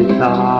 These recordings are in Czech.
Je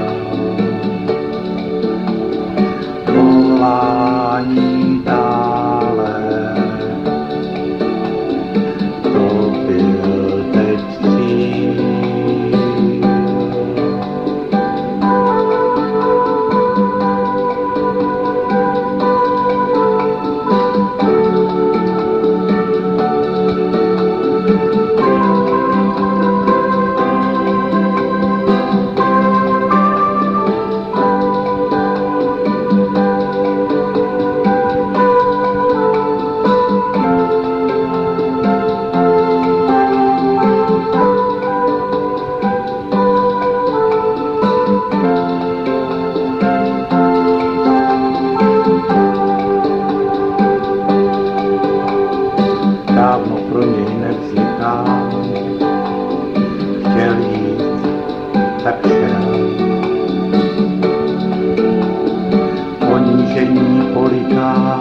Ponížení poliká,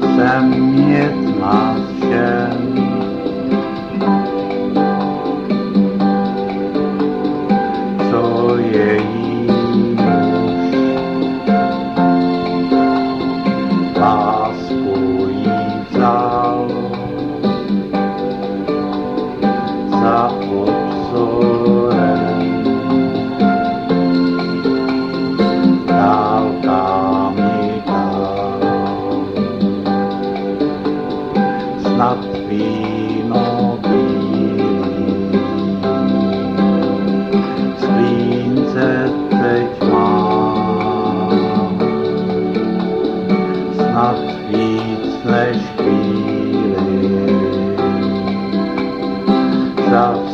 jsem jedna z žen. Co je jí muž, lásku jí vzal. Za nad víno bílý. Slínce teď mám, snad víc než chvíli. Zavř